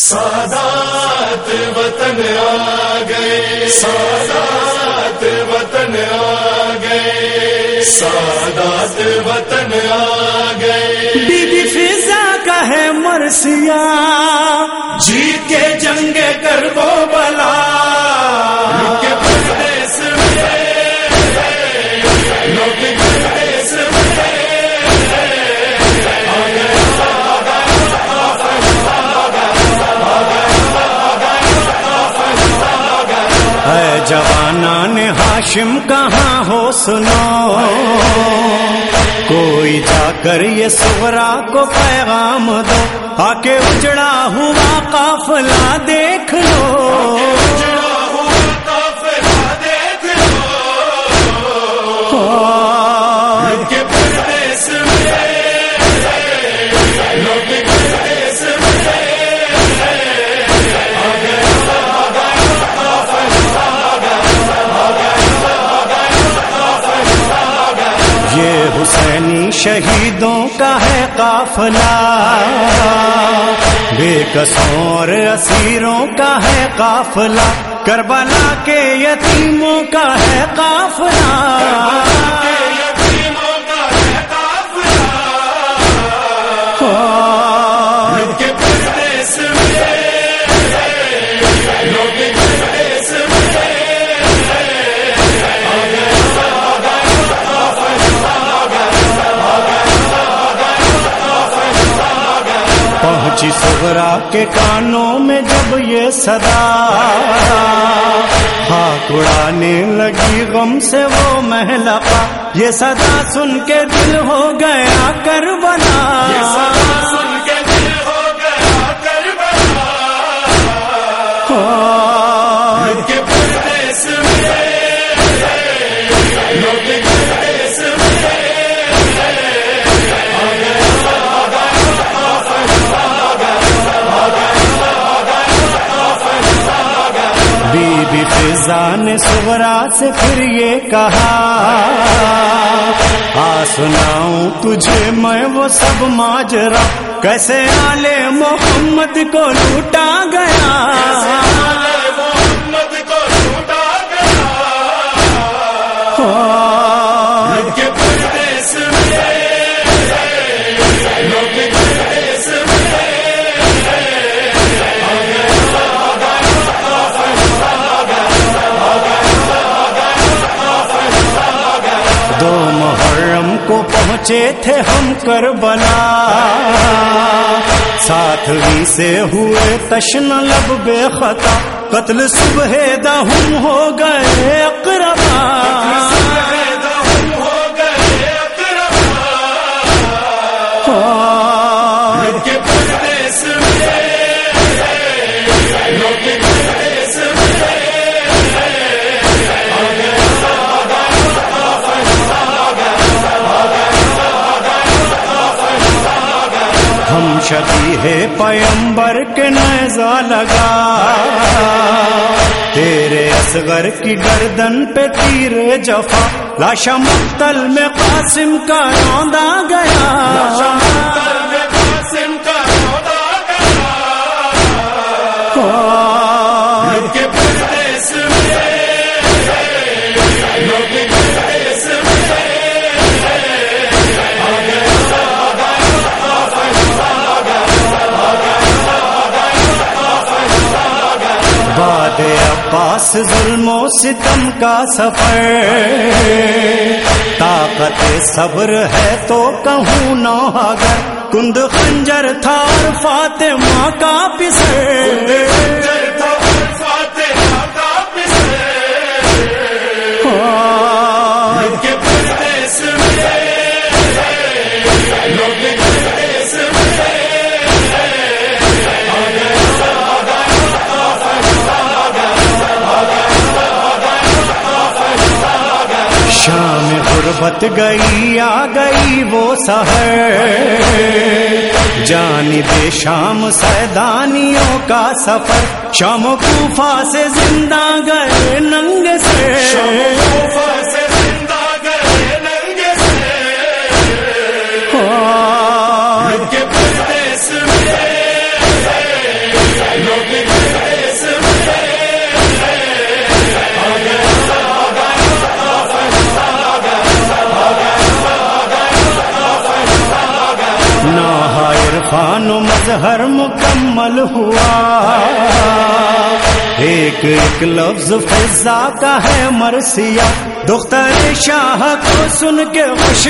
سادات وطن آ گئے، سادات وطن آ گئے، سادات وطن آ گئے۔ بی بی فضا کا ہے مرسیا جیت کے جنگ کر وہ بلا جوانان نے ہاشم کہاں ہو سنو؟ کوئی جا کر یہ سورا کو پیغام دو، آ کے اجڑا ہوا قافلہ دیکھ لو۔ یعنی شہیدوں کا ہے قافلہ۔ بے قصوں اور اسیروں کا ہے قافلہ۔ کربلا کے یتیموں کا ہے قافلہ۔ پہنچی کے کانوں میں جب یہ صدا ہاتھ اڑانے لگی غم سے وہ محلقہ، یہ صدا سن کے دل ہو گیا کر سغرا سے پھر یہ کہا آ سناؤں تجھے میں وہ سب ماجرا کیسے آلے محمد کو لوٹا گیا؟ محمد کو لوٹا گیا؟ پہنچے تھے ہم کربلا۔ ساتویں سے ہوئے تشن لب بے خطا۔ قتل صبح دہم ہو گئے اقربا۔ ہے پیمبر کے نیزا لگا۔ تیرے اصغر کی گردن پہ تیر جفا۔ لاشا مقتل میں قاسم کا روندا گیا۔ ظلم و ستم کا سفر۔ طاقت صبر ہے تو کہوں نہ اگر۔ کند خنجر تھا فاطمہ کا پسر۔ شام گئی، آ گئی وہ سہر۔ جانب شام سیدانیوں کا سفر، شام کوفہ سے زندہ گئے ننگ سے۔ مظہر مکمل ہوا۔ ایک ایک لفظ فضا کا ہے مرثیہ، دختر شاہ کو سن کے خوش